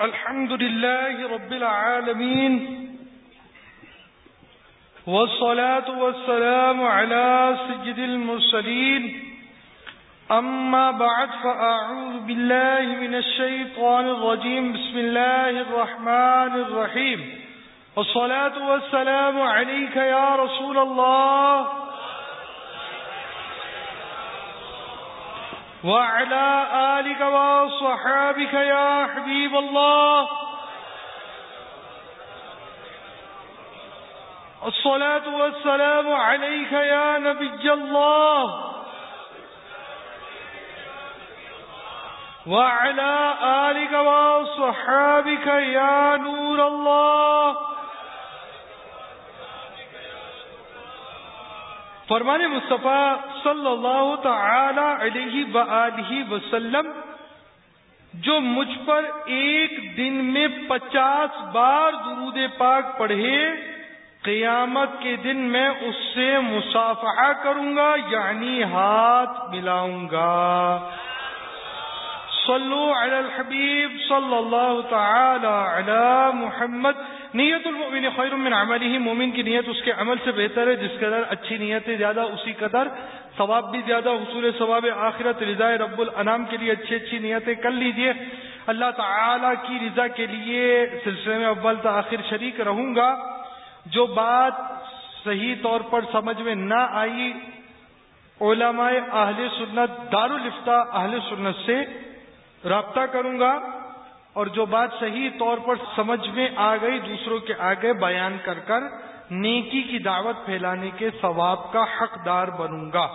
الحمد لله رب العالمين والصلاة والسلام على سجد المرسلين. أما بعد، فأعوذ بالله من الشيطان الرجيم. بسم الله الرحمن الرحيم. والصلاة والسلام عليك يا رسول الله. وعلى آلك وصحابك يا حبيب الله. الصلاة والسلام عليك يا نبي الله. وعلى آلك وصحابك يا نور الله. فرمان مصطفیٰ صلی اللہ تعالی علیہ وآلہ وسلم، جو مجھ پر ایک دن میں پچاس بار درود پاک پڑھے، قیامت کے دن میں اس سے مصافحہ کروں گا یعنی ہاتھ ملاؤں گا۔ صلو علی الحبیب صلی اللہ تعالی علی محمد نیت المؤمن خیر من عمله، مومن کی نیت اس کے عمل سے بہتر ہے، جس قدر اچھی نیت ہے زیادہ، اسی قدر ثواب بھی زیادہ، حصول ثواب آخرت رضا رب الانام کے لیے اچھی اچھی نیتیں کر لیجیے۔ اللہ تعالی کی رضا کے لیے سلسلے میں اول تاخیر شریک رہوں گا۔ جو بات صحیح طور پر سمجھ میں نہ آئی، علماء اہل سنت دارالفتہ اہل سنت سے رابطہ کروں گا۔ اور جو بات صحیح طور پر سمجھ میں آ گئی، دوسروں کے آگے بیان کر کر نیکی کی دعوت پھیلانے کے ثواب کا حقدار بنوں گا۔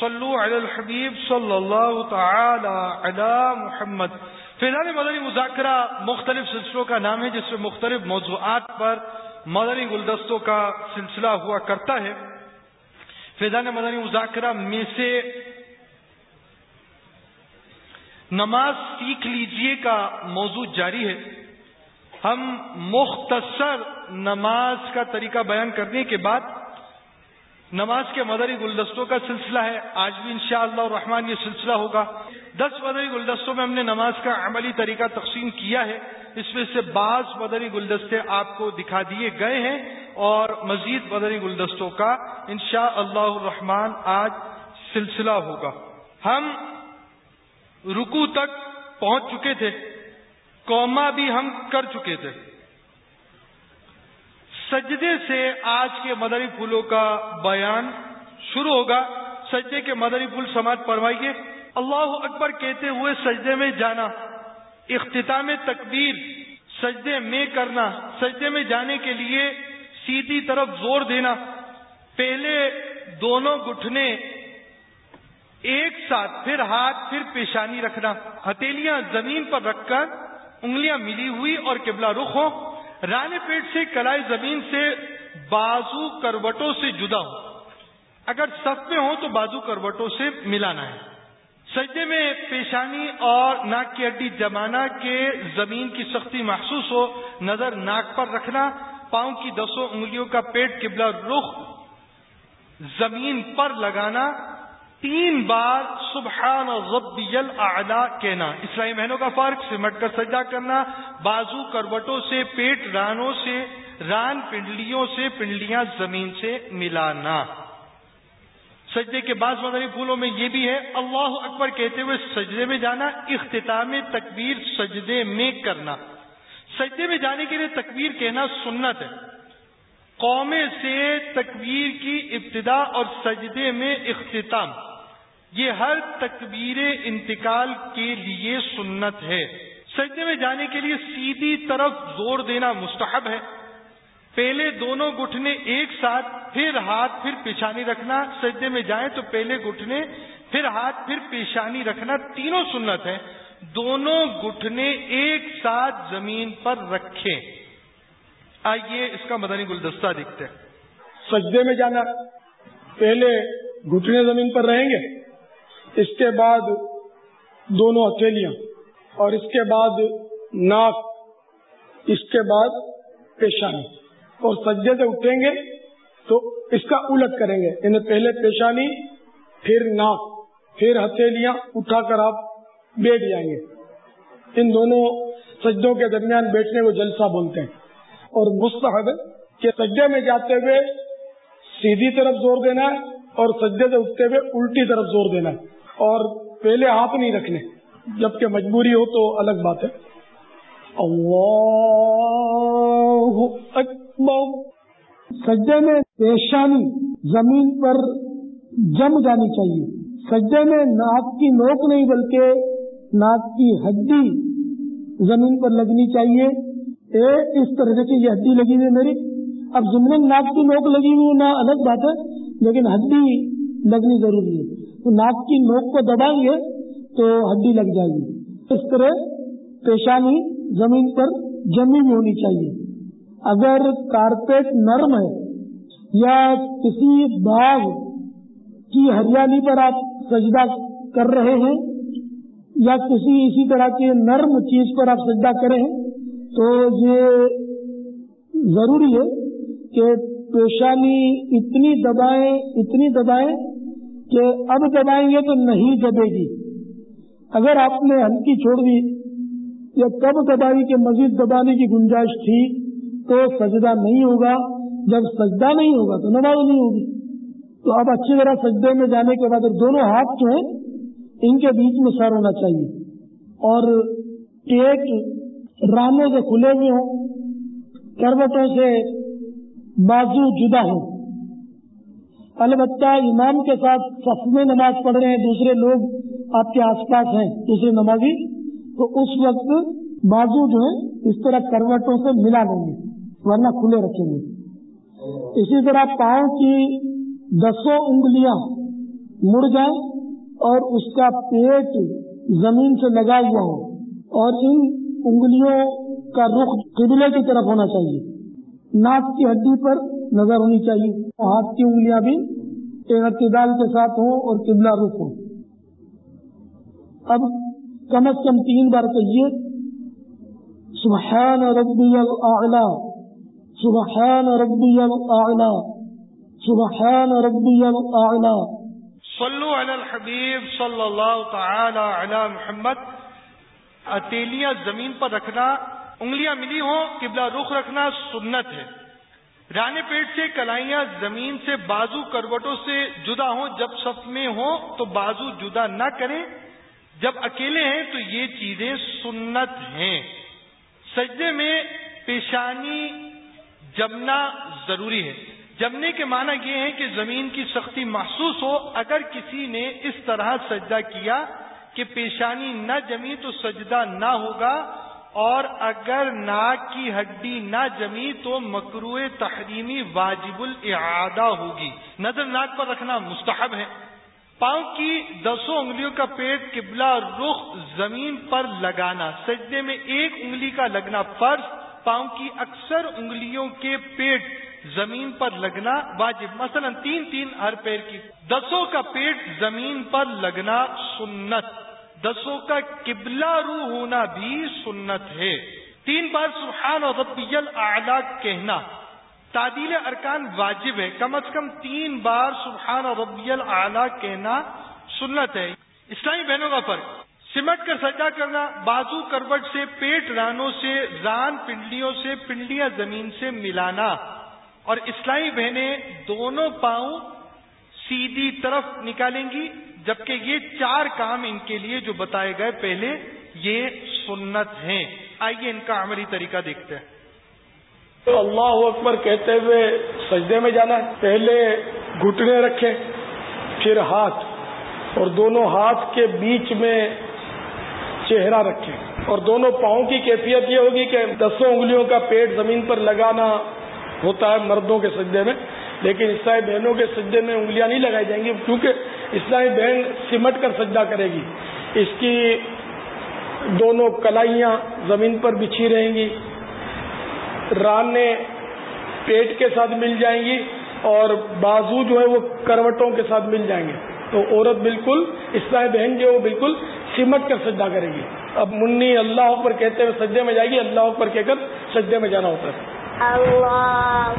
صلو علی الحبیب صلی اللہ تعالی علی محمد۔ فیضان مدنی مذاکرہ مختلف سلسلوں کا نام ہے، جس میں مختلف موضوعات پر مدنی گلدستوں کا سلسلہ ہوا کرتا ہے۔ فیضان مدنی مذاکرہ میں سے نماز سیکھ لیجیے کا موضوع جاری ہے۔ ہم مختصر نماز کا طریقہ بیان کرنے کے بعد نماز کے مدری گلدستوں کا سلسلہ ہے۔ آج بھی انشاءاللہ شاء اللہ یہ سلسلہ ہوگا۔ دس مدری گلدستوں میں ہم نے نماز کا عملی طریقہ تقسیم کیا ہے۔ اس میں سے بعض مدری گلدستے آپ کو دکھا دیے گئے ہیں اور مزید مدری گلدستوں کا انشاء اللہ الرحمن آج سلسلہ ہوگا۔ ہم رکو تک پہنچ چکے تھے۔ کوما بھی ہم کر چکے تھے۔ سجدے سے آج کے مدری پھولوں کا بیان شروع ہوگا۔ سجدے کے مدری پھول سماج پروائیے اللہ اکبر کہتے ہوئے سجدے میں جانا اختتام تکبیر، سجدے میں کرنا، سجدے میں جانے کے لیے سیدھی طرف زور دینا، پہلے دونوں گٹھنے ایک ساتھ پھر ہاتھ پھر پیشانی رکھنا ہتیلیاں زمین پر رکھ کر انگلیاں ملی ہوئی اور قبلہ رخ ہو۔ رانے پیٹ سے کلائی زمین سے بازو کروٹوں سے جدا ہو۔ اگر سب میں ہو تو بازو کروٹوں سے ملانا ہے۔ سجدے میں پیشانی اور ناک کی ہڈی جمانا کے زمین کی سختی محسوس ہو، نظر ناک پر رکھنا، پاؤں کی دسوں انگلیوں کا پیٹ قبلہ رخ زمین پر لگانا تین بار سبحان ربی الاعلی کہنا۔ اسلامی مہینوں کا فرق، سمٹ کر سجا کرنا، بازو کروٹوں سے، پیٹ رانوں سے، ران پنڈلیوں سے، پنڈلیاں زمین سے ملانا۔ سجدے کے بعض مدنی پھولوں میں یہ بھی ہے، اللہ اکبر کہتے ہوئے سجدے میں جانا، اختتام تکبیر سجدے میں کرنا۔ سجدے میں جانے کے لیے تکبیر کہنا سنت ہے۔ قومے سے تکبیر کی ابتدا اور سجدے میں اختتام۔ یہ ہر تکبیر انتقال کے لیے سنت ہے۔ سجدے میں جانے کے لیے سیدھی طرف زور دینا مستحب ہے۔ پہلے دونوں گٹھنے ایک ساتھ، پھر ہاتھ، پھر پیشانی رکھنا۔ سجدے میں جائیں تو پہلے گٹھنے پھر ہاتھ، پھر پیشانی رکھنا تینوں سنت ہے دونوں گٹھنے ایک ساتھ زمین پر رکھیں۔ آئیے اس کا مدنی گلدستہ دکھتے سجدے میں جانا، پہلے گھٹنے زمین پر رہیں گے۔ اس کے بعد دونوں ہتھیلیاں اور اس کے بعد ناک، اس کے بعد پیشانی۔ اور سجدے سے اٹھیں گے تو اس کا الٹ کریں گے۔ انہیں پہلے پیشانی، پھر ناک، پھر ہتھیلیاں اٹھا کر آپ بیٹھ جائیں گے۔ ان دونوں سجدوں کے درمیان بیٹھنے کو جلسہ بولتے ہیں۔ اور مستحب کہ سجدے میں جاتے ہوئے سیدھی طرف زور دینا ہے اور سجدے سے اٹھتے ہوئے الٹی طرف زور دینا ہے۔ اور پہلے ہاتھ نہیں رکھنے جبکہ مجبوری ہو تو الگ بات ہے۔ اللہ اکبر۔ سجدے میں پیشانی زمین پر جم جانی چاہیے۔ سجدے میں ناک کی نوک نہیں، بلکہ ناک کی ہڈی زمین پر لگنی چاہیے۔ اے، اس طرح سے یہ ہڈی لگی ہوئی میری۔ اب زمین ناک کی نوک لگی ہوئی نہ الگ بات ہے، لیکن ہڈی لگنی ضروری ہے۔ تو ناک کی نوک کو دبائیں گے تو ہڈی لگ جائے گی۔ اس طرح پیشانی زمین پر جمی بھی ہونی چاہیے۔ اگر کارپیٹ نرم ہے یا کسی باغ کی ہریالی پر آپ سجدہ کر رہے ہیں یا کسی اسی طرح کے نرم چیز پر آپ سجدہ کریں تو یہ ضروری ہے کہ پیشانی اتنی دبائیں اتنی دبائیں کہ اب دبائیں گے تو نہیں دبے گی۔ اگر آپ نے ہلکی چھوڑ دی یا کب دبائی کے مزید دبانے کی گنجائش تھی تو سجدہ نہیں ہوگا۔ جب سجدہ نہیں ہوگا تو نماز نہیں ہوگی۔ تو اب اچھی طرح سجدے میں جانے کے بعد دونوں ہاتھ جو ہیں ان کے بیچ میں سر ہونا چاہیے۔ اور ایک رانوں سے کھلے ہوئے ہوں، کروٹوں سے بازو جدا ہوں۔ البتہ امام کے ساتھ سب میں نماز پڑھ رہے ہیں، دوسرے لوگ آپ کے آس پاس ہیں، دوسرے نمازی، تو اس وقت بازو جو ہے اس طرح کروٹوں سے ملا لیں گے، ورنہ کھلے رکھیں گے۔ اسی طرح پاؤں کی دسوں انگلیاں مڑ جائیں اور اس کا پیٹ زمین سے لگا ہوا ہو، اور ان انگلیوں کا رخ قبلے کی طرف ہونا چاہیے۔ ناک کی ہڈی پر نظر ہونی چاہیے۔ ہاتھ کی انگلیاں بھی اعتدال کے ساتھ ہوں اور قبلہ رخ ہو اب کم از کم تین بار کہیے، سبحان ربی الاعلی سبحان ربی الاعلی سبحان ربی الاعلی صلو علی الحبیب صلی اللہ تعالی علی محمد۔ اتیلیاں زمین پر رکھنا، انگلیاں ملی ہوں، قبلہ رخ رکھنا سنت ہے۔ رانے پیٹ سے کلائیاں زمین سے بازو کروٹوں سے جدا ہوں، جب صف میں ہوں تو بازو جدا نہ کریں۔ جب اکیلے ہیں تو یہ چیزیں سنت ہیں۔ سجدے میں پیشانی جمنا ضروری ہے۔ جمنے کے معنی یہ ہے کہ زمین کی سختی محسوس ہو۔ اگر کسی نے اس طرح سجدہ کیا کہ پیشانی نہ جمی تو سجدہ نہ ہوگا۔ اور اگر ناک کی ہڈی نہ جمی تو مکرو تحریمی واجب الاعادہ ہوگی۔ نظر ناک پر رکھنا مستحب ہے۔ پاؤں کی دسوں انگلیوں کا پیٹ قبلہ رخ زمین پر لگانا، سجدے میں ایک انگلی کا لگنا فرض، پاؤں کی اکثر انگلیوں کے پیٹ زمین پر لگنا واجب۔ مثلا تین تین ہر پیر کی۔ دسوں کا پیٹ زمین پر لگنا سنت۔ دسوں کا قبلہ رو ہونا بھی سنت ہے۔ تین بار سبحان اور ربی اعلیٰ کہنا۔ تعدیل ارکان واجب ہے۔ کم از کم تین بار سبحان اور ربی اعلیٰ کہنا سنت ہے۔ اسلامی بہنوں کا فرق۔ سمٹ کر سجا کرنا، بازو کروٹ سے، پیٹ رانوں سے، ران پنڈلیوں سے، پنڈلیاں زمین سے ملانا۔ اور اسلامی بہنیں دونوں پاؤں سیدھی طرف نکالیں گی۔ جبکہ یہ چار کام ان کے لیے جو بتائے گئے پہلے، یہ سنت ہیں۔ آئیے ان کا عملی طریقہ دیکھتے ہیں۔ تو اللہ اکبر کہتے ہوئے سجدے میں جانا ہے۔ پہلے گھٹنے رکھے پھر ہاتھ، اور دونوں ہاتھ کے بیچ میں چہرہ رکھے اور دونوں پاؤں کی کیفیت یہ ہوگی کہ دسوں انگلیوں کا پیٹ زمین پر لگانا ہوتا ہے مردوں کے سجدے میں، لیکن عیسائی بہنوں کے سجدے میں انگلیاں نہیں لگائی جائیں گی، کیونکہ عیسائی بہن سمٹ کر سجدہ کرے گی۔ اس کی دونوں کلائیاں زمین پر بچھی رہیں گی۔ رانے پیٹ کے ساتھ مل جائیں گی اور بازو جو ہے وہ کروٹوں کے ساتھ مل جائیں گے۔ تو عورت بالکل عیسائی بہن جو وہ بالکل سمٹ کر سجدہ کرے گی۔ اب منی اللہ پر کہتے ہوئے سجدے میں جائے گی، اللہ پر کہہ کر سجدے میں جانا ہوتا ہے۔ الله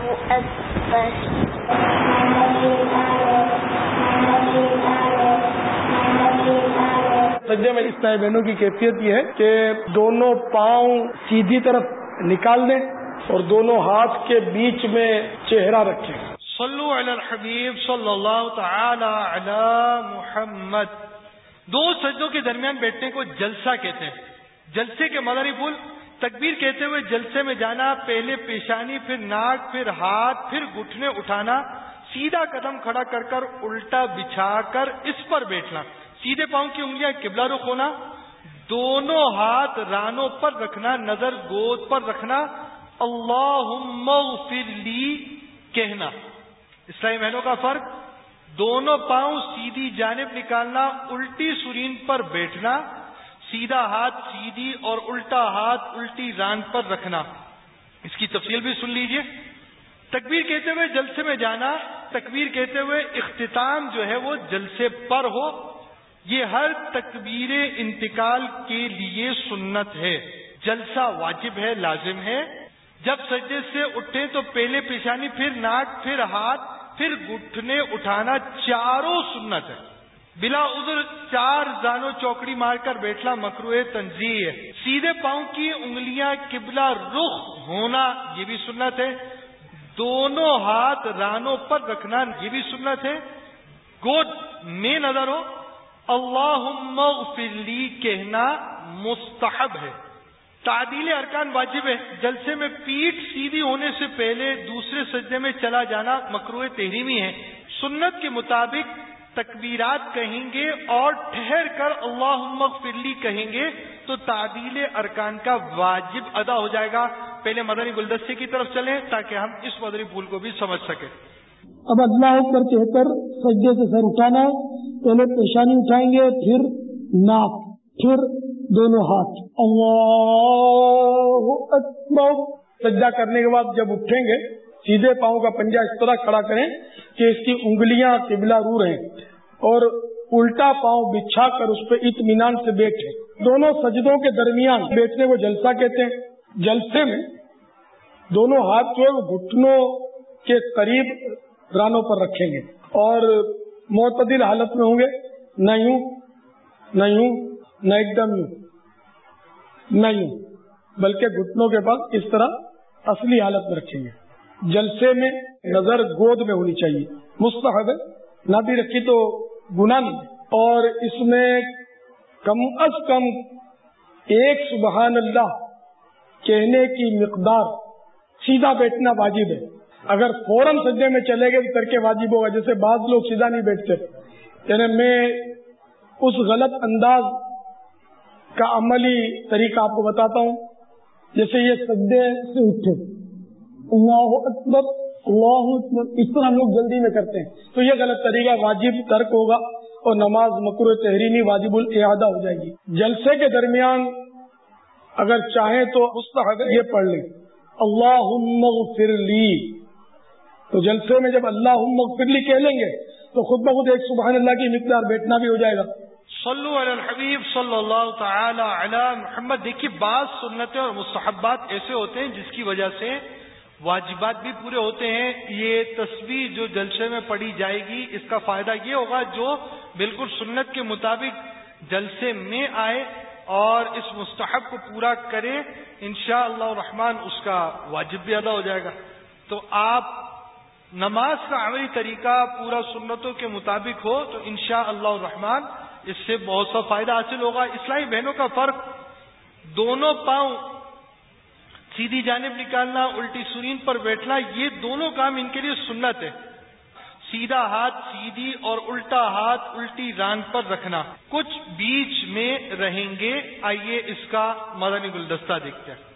سجدے میں اس بہنوں کی کیفیت یہ ہے کہ دونوں پاؤں سیدھی طرف نکال دیں اور دونوں ہاتھ کے بیچ میں چہرہ رکھیں۔ صلو علی الحبیب صلی اللہ تعالی علی محمد۔ دو سجدوں کے درمیان بیٹھنے کو جلسہ کہتے ہیں۔ جلسے کے مدری پھول تکبیر کہتے ہوئے جلسے میں جانا، پہلے پیشانی، پھر ناک، پھر ہاتھ، پھر گھٹنے اٹھانا، سیدھا قدم کھڑا کر کر الٹا بچھا کر اس پر بیٹھنا۔ سیدھے پاؤں کی انگلیاں، قبلہ رخ ہونا، دونوں ہاتھ رانوں پر رکھنا، نظر گود پر رکھنا اللہ لی کہنا۔ اسلامی بہنوں کا فرق، دونوں پاؤں سیدھی جانب نکالنا، الٹی سرین پر بیٹھنا، سیدھا ہاتھ سیدھی اور الٹا ہاتھ الٹی ران پر رکھنا۔ اس کی تفصیل بھی سن لیجیے۔ تکبیر کہتے ہوئے جلسے میں جانا، تکبیر کہتے ہوئے اختتام جو ہے وہ جلسے پر ہو۔ یہ ہر تکبیر انتقال کے لیے سنت ہے۔ جلسہ واجب ہے، لازم ہے۔ جب سجدے سے اٹھے تو پہلے پیشانی، پھر ناک، پھر ہاتھ، پھر گھٹنے اٹھانا، چاروں سنت ہے۔ بلا ادھر چار زانو چوکڑی مار کر بیٹھنا مکرو تنظیم ہے۔ سیدھے پاؤں کی انگلیاں، قبلہ رخ ہونا، یہ بھی سنت ہے۔ دونوں ہاتھ رانوں پر رکھنا، یہ بھی سنت ہے۔ گود میں نظر ہو اللہ فلی کہنا مستحب ہے۔ تعدیل ارکان واجب ہے۔ جلسے میں پیٹ سیدھی ہونے سے پہلے دوسرے سجدے میں چلا جانا مکرو تحریمی ہے۔ سنت کے مطابق تکبیرات کہیں گے اور ٹھہر کر اللہ فرلی کہیں گے تو تعدیل ارکان کا واجب ادا ہو جائے گا۔ پہلے مدنی گلدستے کی طرف چلیں تاکہ ہم اس مدنی پھول کو بھی سمجھ سکیں۔ اب اللہ کر کہہ کر سجدے سے سر اٹھانا۔ پہلے پریشانی اٹھائیں گے، پھر ناک، پھر دونوں ہاتھ۔ اللہ اکبر۔ سجدہ کرنے کے بعد جب اٹھیں گے، سیدھے پاؤں کا پنجا اس طرح کھڑا کریں کہ اس کی انگلیاں قبلہ رو رہیں اور الٹا پاؤں بچھا کر اس پہ اطمینان سے بیٹھے دونوں سجدوں کے درمیان بیٹھنے کو جلسہ کہتے ہیں۔ جلسے میں دونوں ہاتھ جو ہے گھٹنوں کے قریب رانوں پر رکھیں گے۔ اور معتدل حالت میں ہوں گے۔ نہ یوں نہ یوں، نہ ایک دم یوں۔ نہیں بلکہ گھٹنوں کے پاس اس طرح اصلی حالت میں رکھیں گے۔ جلسے میں نظر گود میں ہونی چاہیے۔ مستحب ہے۔ نہ بھی رکھی تو گنا نہیں۔ اور اس میں کم از کم ایک سبحان اللہ کہنے کی مقدار سیدھا بیٹھنا واجب ہے۔ اگر فوراً سجدے میں چلے گئے تو ترک واجب ہوگا، جیسے بعض لوگ سیدھا نہیں بیٹھتے۔ یعنی میں اس غلط انداز کا عملی طریقہ آپ کو بتاتا ہوں۔ جیسے یہ سدے سے اٹھے۔ اللہ اکبر اللہ اکبر، اس طرح ہم لوگ جلدی میں کرتے ہیں۔ تو یہ غلط طریقہ واجب ترک ہوگا اور نماز مکر تحریمی واجب الحادہ ہو جائے گی۔ جلسے کے درمیان اگر چاہیں تو مستحق یہ پڑھ لیں۔ اللہ مغفر لی۔ تو جلسے میں جب اللہ مغفر کہہ لیں گے، تو خود بخود ایک سبحان اللہ کی مقدار بیٹھنا بھی ہو جائے گا۔ صلو علی الحبیب صلی اللہ تعالی علی محمد۔ دیکھیے، بعض سنتیں اور مستحبات ایسے ہوتے ہیں جس کی وجہ سے واجبات بھی پورے ہوتے ہیں۔ یہ تصویر جو جلسے میں پڑھی جائے گی، اس کا فائدہ یہ ہوگا جو بالکل سنت کے مطابق جلسے میں آئے اور اس مستحب کو پورا کرے انشاء اللہ رحمان اس کا واجب بھی ادا ہو جائے گا۔ تو آپ نماز کا عملی طریقہ پورا سنتوں کے مطابق ہو تو انشاء اللہ الرحمن اس سے بہت سا فائدہ حاصل ہوگا۔ اسلامی بہنوں کا فرق دونوں پاؤں سیدھی جانب نکالنا، الٹی سرین پر بیٹھنا، یہ دونوں کام ان کے لیے سنت ہے۔ سیدھا ہاتھ سیدھی اور الٹا ہاتھ الٹی ران پر رکھنا۔ کچھ بیچ میں رہیں گے۔ آئیے اس کا مدنی گلدستہ دیکھتے ہیں۔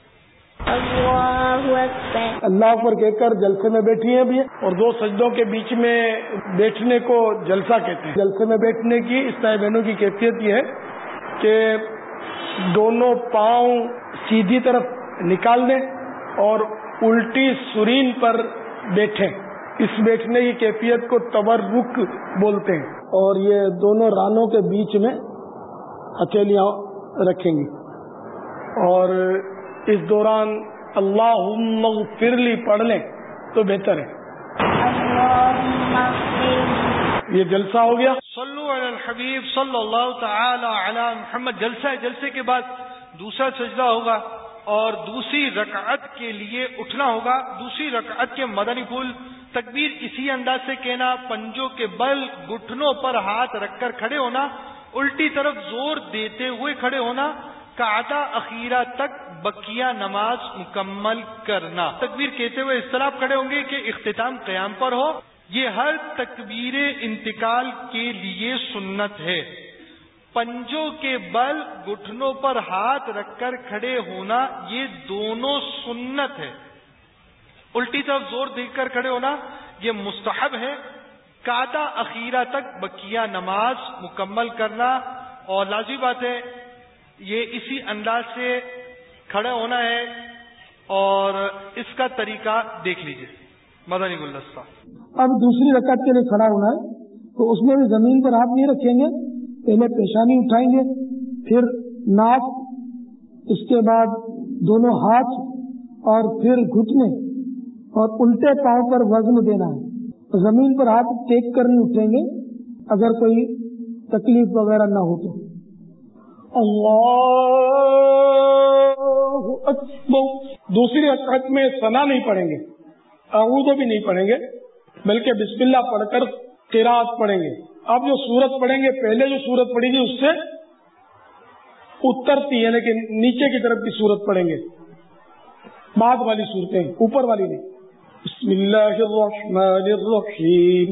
اللہ پر کہہ کر جلسے میں بیٹھی ہیں بھی اور دو سجدوں کے بیچ میں بیٹھنے کو جلسہ کہتے ہیں۔ جلسے میں بیٹھنے کی اس طرح بہنوں کی کیفیت یہ ہے کہ دونوں پاؤں سیدھی طرف نکال دیں اور الٹی سرین پر بیٹھیں۔ اس بیٹھنے کی کیفیت کو تبرک بولتے ہیں۔ اور یہ دونوں رانوں کے بیچ میں ہتھیلیاں رکھیں گی۔ اور اس دوران اللہ فرلی پڑھ لیں تو بہتر ہے۔ یہ جلسہ ہو گیا۔ صلو علی الحبیب صلی اللہ تعالی علی محمد۔ جلسہ ہے جلسے کے بعد دوسرا سجدہ ہوگا اور دوسری رکعت کے لیے اٹھنا ہوگا۔ دوسری رکعت کے مدنی پھول تکبیر اسی انداز سے کہنا پنجوں کے بل گٹھنوں پر ہاتھ رکھ کر کھڑے ہونا الٹی طرف زور دیتے ہوئے کھڑے ہونا کادا اخیرہ تک بکیا نماز مکمل کرنا۔ تکبیر کہتے ہوئے اس طرح کھڑے ہوں گے کہ اختتام قیام پر ہو۔ یہ ہر تکبیر انتقال کے لیے سنت ہے۔ پنجوں کے بل گٹھنوں پر ہاتھ رکھ کر کھڑے ہونا یہ دونوں سنت ہے۔ الٹی طرف زور دیکھ کر کھڑے ہونا یہ مستحب ہے۔ کادا اخیرہ تک بکیا نماز مکمل کرنا اور لازمی بات ہے یہ اسی انداز سے کھڑا ہونا ہے اور اس کا طریقہ دیکھ لیجیے۔ مدنی گلدستہ اب دوسری رکعت کے لیے کھڑا ہونا ہے، تو اس میں بھی زمین پر ہاتھ نہیں رکھیں گے، پہلے پیشانی اٹھائیں گے، پھر ناک، اس کے بعد دونوں ہاتھ اور پھر گھٹنے اور الٹے پاؤں پر وزن دینا ہے۔ زمین پر ہاتھ ٹیک کر نہیں اٹھیں گے، اگر کوئی تکلیف وغیرہ نہ ہو تو۔ اللہ دوسری رکعت میں سنا نہیں پڑھیں گے، اعوذ بھی نہیں پڑھیں گے، بلکہ بسم اللہ پڑھ کر قرآت پڑھیں گے۔ اب جو سورت پڑھیں گے، پہلے جو سورت پڑے گی اس سے اترتی یعنی کہ نیچے کی طرف کی سورت پڑھیں گے۔ بعد والی صورتیں، اوپر والی نہیں۔ بسم اللہ الرحمن الرحیم۔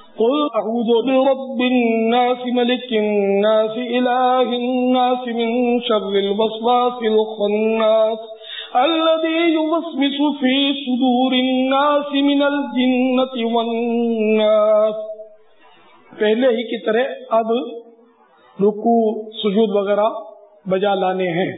قل أعوذ برب الناس، ملك الناس، إله الناس من شر الوسواس الخناس الذي يوسوس في صدور الناس من الجنة والناس۔ پہلے ہی کی طرح اب رکو سجود وغیرہ بجا لانے ہیں۔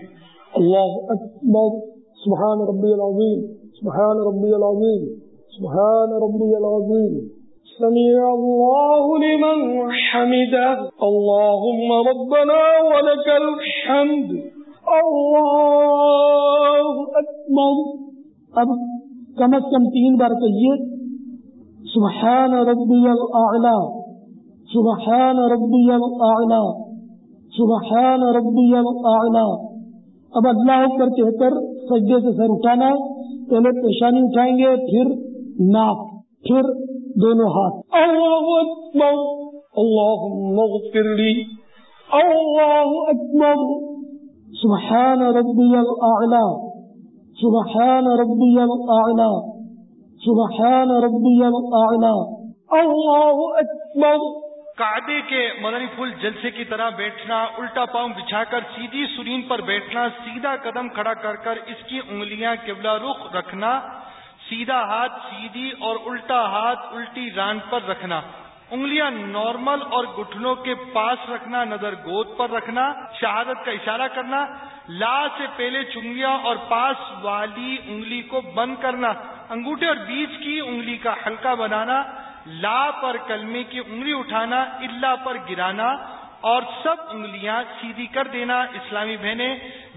اللہ اکبر، سبحان ربی العظیم، سبحان ربی العظیم، سبحان ربی العظیم۔ سمع الله لمن حمده. اللهم ربنا ولك الحمد. الله أكبر. اب کم از کم تین بار کہیے، سبحان ربی الاعلی سبحان ربی الاعلی سبحان ربی الاعلی اب اللہ اکبر کہہ کر سجدے سے سر اٹھانا، پہلے پیشانی اٹھائیں گے، پھر ناک پھر دونوں ہاتھ۔ اللہ اکبر اللہم اغفر لی۔ اللہ اکبر۔ سبحان ربی الاعلا سبحان ربی الاعلا سبحان ربی الاعلا اللہ اکبر۔ کعبے کے مدنی پھول جلسے کی طرح بیٹھنا الٹا پاؤں بچھا کر سیدھی سرین پر بیٹھنا سیدھا قدم کھڑا کر کر اس کی انگلیاں قبلہ رخ رکھنا۔ سیدھا ہاتھ سیدھی اور الٹا ہاتھ الٹی ران پر رکھنا، انگلیاں نارمل اور گٹھنوں کے پاس رکھنا، نظر گود پر رکھنا، شہادت کا اشارہ کرنا، لا سے پہلے چنگلیاں اور پاس والی انگلی کو بند کرنا، انگوٹھے اور بیچ کی انگلی کا ہلکا بنانا، لا پر کلمے کی انگلی اٹھانا اللہ پر گرانا، اور سب انگلیاں سیدھی کر دینا، اسلامی بہنیں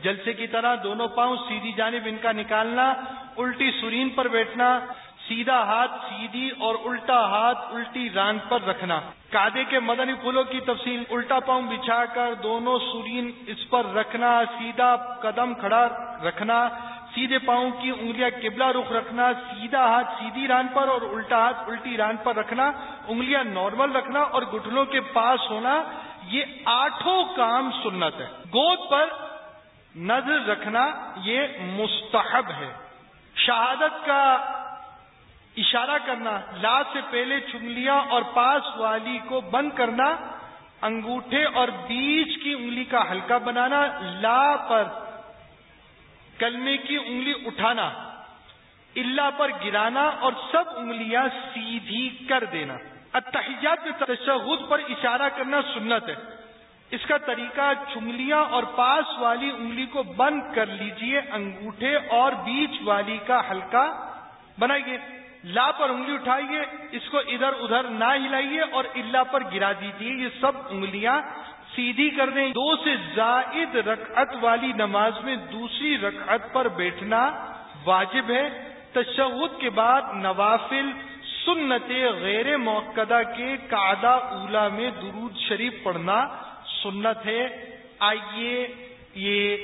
جلسے کی طرح دونوں پاؤں سیدھی جانب ان کا نکالنا، الٹی سرین پر بیٹھنا، سیدھا ہاتھ سیدھی اور الٹا ہاتھ الٹی ران پر رکھنا۔ کادے کے مدنی پھولوں کی تفصیل، الٹا پاؤں بچھا کر دونوں سرین اس پر رکھنا، سیدھا قدم کھڑا رکھنا، سیدھے پاؤں کی انگلیاں قبلہ رخ رکھنا، سیدھا ہاتھ سیدھی ران پر اور الٹا ہاتھ الٹی ران پر رکھنا، انگلیاں نارمل رکھنا اور گٹھنوں کے پاس ہونا، یہ آٹھوں کام سنت ہے گود پر نظر رکھنا یہ مستحب ہے۔ شہادت کا اشارہ کرنا، لا سے پہلے چنگلیاں اور پاس والی کو بند کرنا، انگوٹھے اور بیچ کی انگلی کا ہلکا بنانا، لا پر کلمے کی انگلی اٹھانا اللہ پر گرانا اور سب انگلیاں سیدھی کر دینا۔ اتحیات میں تشہد پر اشارہ کرنا سنت ہے۔ اس کا طریقہ چنگلیاں اور پاس والی انگلی کو بند کر لیجیے، انگوٹھے اور بیچ والی کا ہلکا بنائیے۔ لا پر انگلی اٹھائیے، اس کو ادھر ادھر نہ ہلائیے اور اللہ پر گرا دیجیے یہ سب انگلیاں سیدھی کر دیں۔ دو سے زائد رکعت والی نماز میں دوسری رکعت پر بیٹھنا واجب ہے۔ تشہد کے بعد نوافل سنت غیر موقع کے قعدہ اولا میں درود شریف پڑھنا سنت ہے۔ آئیے یہ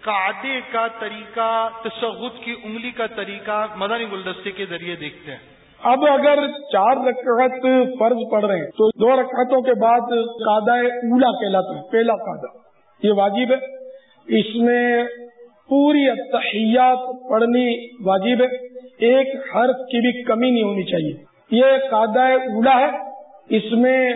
قعدے کا طریقہ تشہد کی انگلی کا طریقہ مدنی گلدستے کے ذریعے دیکھتے ہیں۔ اب اگر چار رکعت فرض پڑھ رہے ہیں، تو دو رکعتوں کے بعد قادہ اولا کہلاتا ہے، پہلا قادہ یہ واجب ہے۔ اس میں پوری اتحیات پڑھنی واجب ہے۔ ایک حرف کی بھی کمی نہیں ہونی چاہیے۔ یہ قادہ اولا ہے۔ اس میں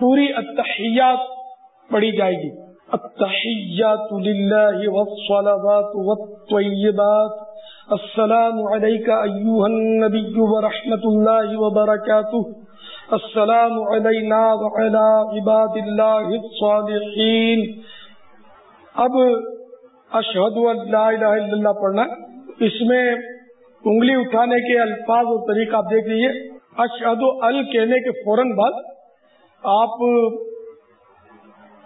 پوری اتحیات پڑھی جائے گی۔ التحیات للہ والصلوات والطیبات۔ السلام علیکہ ایوہ النبی ورحمت اللہ وبرکاتہ۔ السلام علینا وعلا عباد اللہ الصالحین۔ اب اشہد ان لا الہ الا اللہ پڑھنا۔ اس میں انگلی اٹھانے کے الفاظ اور طریقہ آپ دیکھ لیجیے اشہد ال کہنے کے فوراً بعد آپ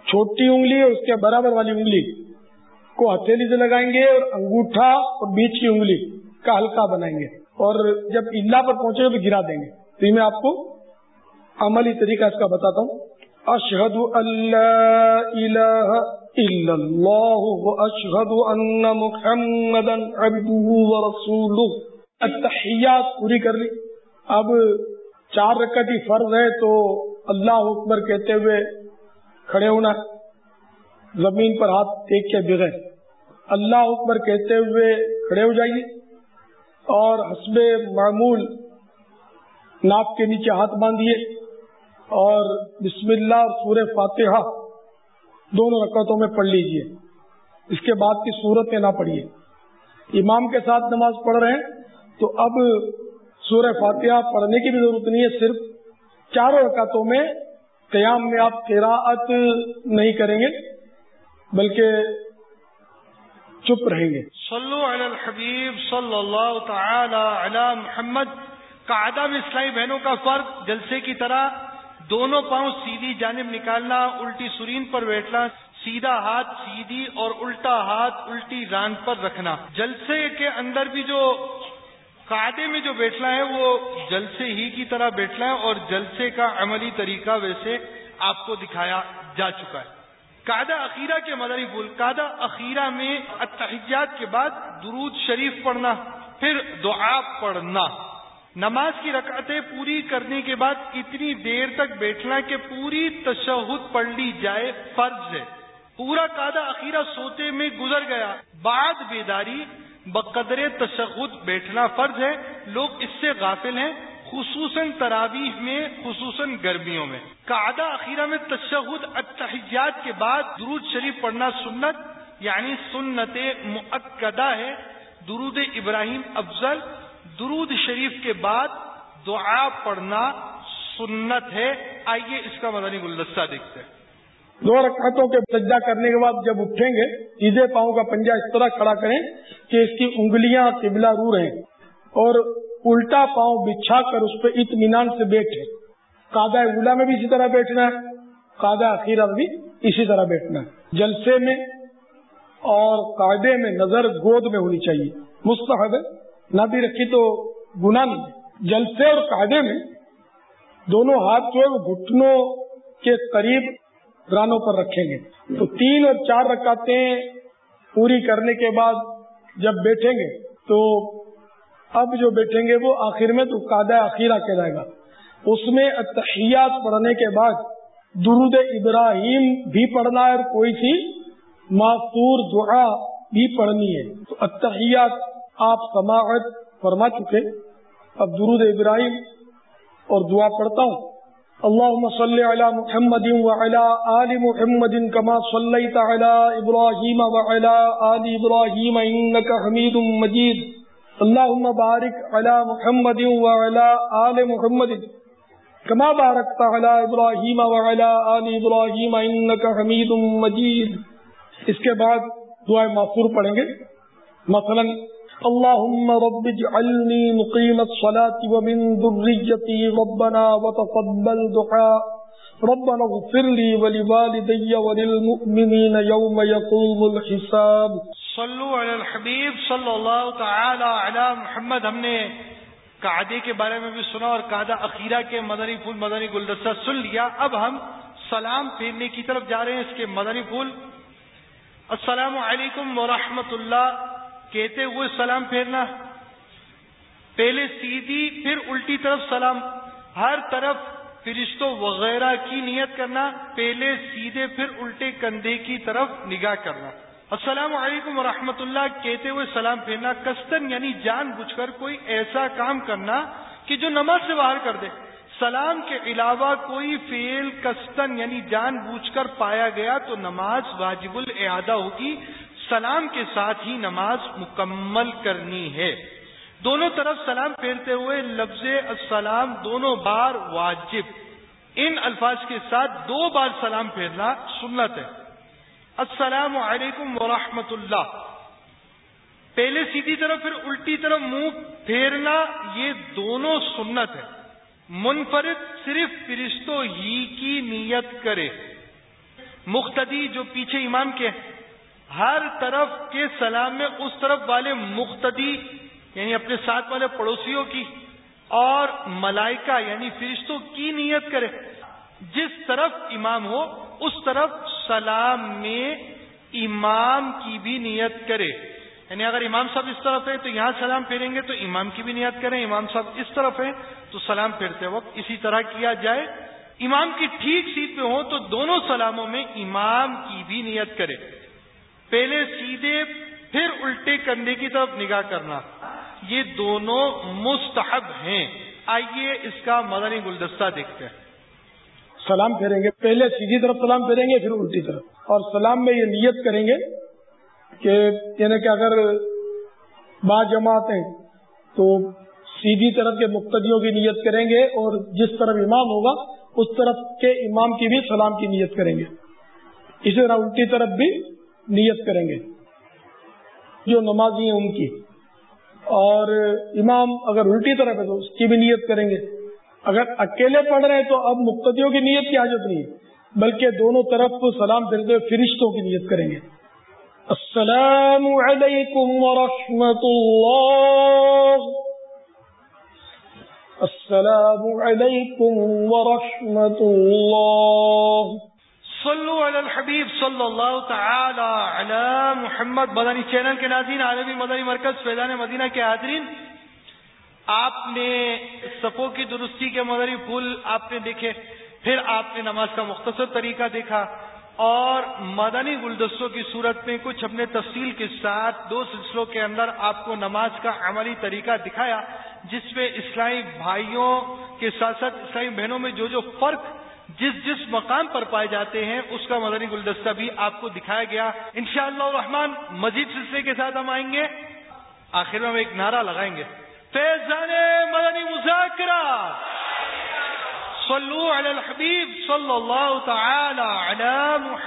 چھوٹی انگلی اور اس کے برابر والی انگلی کو ہتھیلی سے لگائیں گے اور انگوٹھا اور بیچ کی انگلی کا ہلکا بنائیں گے اور جب اللہ پر پہنچے گا تو گرا دیں گے۔ تو یہ میں آپ کو عملی طریقہ اس کا بتاتا ہوں۔ اشہد اللہ الہ الا اللہ اشہد ان محمد عبدہ ورسولہ التحیات پوری کر لی۔ اب چار رکعتی فرض ہے تو اللہ اکبر کہتے ہوئے کھڑے ہونا، زمین پر ہاتھ ٹیک کے بغیر۔ اللہ اکبر کہتے ہوئے کھڑے ہو جائیے اور حسب معمول ناک کے نیچے ہاتھ باندھیے اور بسم اللہ اور سورہ فاتحہ دونوں رکعتوں میں پڑھ لیجیے۔ اس کے بعد کی صورت میں نہ پڑھیے۔ امام کے ساتھ نماز پڑھ رہے ہیں تو اب سورہ فاتحہ پڑھنے کی بھی ضرورت نہیں ہے، صرف چاروں رکعتوں میں قیام میں آپ قراءت نہیں کریں گے، بلکہ چپ رہیں گے۔ صلو علی الحبیب صلی اللہ تعالی علی محمد۔ قاعدہ میں اسلامی بہنوں کا فرق، جلسے کی طرح دونوں پاؤں سیدھی جانب نکالنا، الٹی سرین پر بیٹھنا، سیدھا ہاتھ سیدھی اور الٹا ہاتھ الٹی ران پر رکھنا۔ جلسے کے اندر بھی جو قاعدے میں جو بیٹھنا ہے وہ جلسے ہی کی طرح بیٹھنا ہے اور جلسے کا عملی طریقہ ویسے آپ کو دکھایا جا چکا ہے۔ قاعدہ اخیرہ کے مدری بول قاعدہ اخیرہ میں اتحجات کے بعد درود شریف پڑھنا، پھر دعا پڑھنا۔ نماز کی رکعتیں پوری کرنے کے بعد کتنی دیر تک بیٹھنا کہ پوری تشہد پڑھ لی جائے، فرض ہے۔ پورا قاعدہ اخیرہ سوتے میں گزر گیا، بعد بیداری بقدر تشخد بیٹھنا فرض ہے۔ لوگ اس سے غافل ہیں، خصوصاً تراویح میں، خصوصاً گرمیوں میں۔ قعدہ اخیرہ میں تشہد اتحجات کے بعد درود شریف پڑھنا سنت یعنی سنت معقدہ ہے۔ درود ابراہیم افضل۔ درود شریف کے بعد دعا پڑھنا سنت ہے۔ آئیے اس کا مدنی گلدستہ دیکھتے ہیں۔ دو رکعتوں کے سجدہ کرنے کے بعد جب اٹھیں گے، سیدھے پاؤں کا پنجا اس طرح کھڑا کریں کہ اس کی انگلیاں قبلہ رو رہیں اور الٹا پاؤں بچھا کر اس پہ اطمینان سے بیٹھے قادہ اولا میں بھی اسی طرح بیٹھنا ہے، قادہ اخیرہ میں بھی اسی طرح بیٹھنا ہے۔ جلسے میں اور قاعدے میں نظر گود میں ہونی چاہیے۔ مستحب نہ بھی رکھی تو گناہ نہیں جلسے اور قاعدے میں دونوں ہاتھ جو ہے گھٹنوں کے قریب رانوں پر رکھیں گے۔ تو تین اور چار رکعتیں پوری کرنے کے بعد جب بیٹھیں گے، تو اب جو بیٹھیں گے وہ آخر میں تو قادہ اخیرہ کہلائے گا۔ اس میں اتحیات پڑھنے کے بعد درود ابراہیم بھی پڑھنا ہے اور کوئی سی معصور دعا بھی پڑھنی ہے۔ تو اتحیات آپ سماعت فرما چکے۔ اب درود ابراہیم اور دعا پڑھتا ہوں۔ اللهم صل على محمد وعلى آل محمد كما صليت على إبراهيم وعلى آل إبراهيم إنك حميد مجيد. اللهم بارك على محمد وعلى آل محمد كما باركت على ابراهيم وعلى ال ابراهيم انك حميد مجيد. اس کے بعد دعائیں معصور پڑھیں گے. مثلا اللهم رب اجعلني مقيم الصلاة ومن ذريتي ربنا وتقبل دعاء. ربنا اغفر لي ولوالدي وللمؤمنين يوم يقوم الحساب. صلو علی الحبیب صلی اللہ تعالی علی محمد. ہم نے قعدے کے بارے میں بھی سنا اور قعدہ اخیرہ کے مدنی پھول، مدنی گلدستہ سن لیا. اب ہم سلام پھیرنے کی طرف جا رہے ہیں اس کے مدنی پھول. السلام علیکم ورحمۃ اللہ کہتے ہوئے سلام پھیرنا۔ پہلے سیدھی پھر الٹی طرف سلام۔ ہر طرف فرشتوں وغیرہ کی نیت کرنا۔ پہلے سیدھے پھر الٹے کندھے کی طرف نگاہ کرنا۔ السلام علیکم ورحمۃ اللہ۔ کہتے ہوئے سلام پھیرنا۔ کستن یعنی جان بوجھ کر کوئی ایسا کام کرنا کہ جو نماز سے باہر کر دے۔ سلام کے علاوہ کوئی فیل کستن یعنی جان بوجھ کر پایا گیا تو نماز واجب الاعادہ ہوگی۔ سلام کے ساتھ ہی نماز مکمل کرنی ہے۔ دونوں طرف سلام پھیرتے ہوئے لفظ السلام دونوں بار واجب۔ ان الفاظ کے ساتھ دو بار سلام پھیرنا سنت ہے۔ السلام علیکم ورحمۃ اللہ پہلے سیدھی طرف پھر الٹی طرف منہ پھیرنا یہ دونوں سنت ہے۔ منفرد صرف فرشتوں ہی کی نیت کرے۔ مختدی جو پیچھے امام کے ہیں ہر طرف کے سلام میں اس طرف والے مختدی یعنی اپنے ساتھ والے پڑوسیوں کی اور ملائکہ یعنی فرشتوں کی نیت کرے۔ جس طرف امام ہو، اس طرف سلام میں امام کی بھی نیت کرے۔ یعنی اگر امام صاحب اس طرف ہے تو یہاں سلام پھیریں گے تو امام کی بھی نیت کریں۔ امام صاحب اس طرف ہے تو سلام پھیرتے وقت اسی طرح کیا جائے۔ امام کی ٹھیک سیٹ پہ ہو تو دونوں سلاموں میں امام کی بھی نیت کرے۔ پہلے سیدھے پھر الٹے کندھے کی طرف نگاہ کرنا۔ یہ دونوں مستحب ہیں۔ آئیے اس کا مدنی گلدستہ دیکھتے ہیں۔ سلام پھیریں گے۔ پہلے سیدھی طرف سلام پھیریں گے، پھر الٹی طرف۔ اور سلام میں یہ نیت کریں گے کہ یعنی کہ اگر با جماعت ہیں تو سیدھی طرف کے مقتدیوں کی نیت کریں گے اور جس طرف امام ہوگا، اس طرف کے امام کی بھی سلام کی نیت کریں گے۔ اسی طرح الٹی طرف بھی نیت کریں گے۔ جو نمازی ہیں ان کی۔ اور امام اگر الٹی طرف ہے تو اس کی بھی نیت کریں گے۔ اگر اکیلے پڑھ رہے ہیں تو اب مقتدیوں کی نیت کی حاجت نہیں ہے، بلکہ دونوں طرف سلام پھرتے ہوئے فرشتوں کی نیت کریں گے۔ السلام علیکم ورحمۃ اللہ۔ السلام علیکم ورحمۃ اللہ۔ صلو علی الحبیب صلی اللہ تعالی علی محمد. مدنی چینل کے ناظرین، عالمی مدنی مرکز، فیضان مدینہ کے حاضرین. آپ نے صفوں کی درستی کے مدری پھول آپ نے دیکھے، پھر آپ نے نماز کا مختصر طریقہ دیکھا اور مدنی گلدستوں کی صورت میں کچھ اپنے تفصیل کے ساتھ دو سلسلوں کے اندر آپ کو نماز کا عملی طریقہ دکھایا، جس میں اسلامی بھائیوں کے ساتھ ساتھ اسلامی بہنوں میں جو جو فرق جس جس مقام پر پائے جاتے ہیں، اس کا مدنی گلدستہ بھی آپ کو دکھایا گیا۔ انشاءاللہ شاء مزید سلسلے کے ساتھ ہم آئیں گے۔ آخر میں ہم ایک نعرہ لگائیں گے۔ فیضان مدنی مذاکرہ۔ صلو علی الحبیب صلی اللہ تعالی علی محمد۔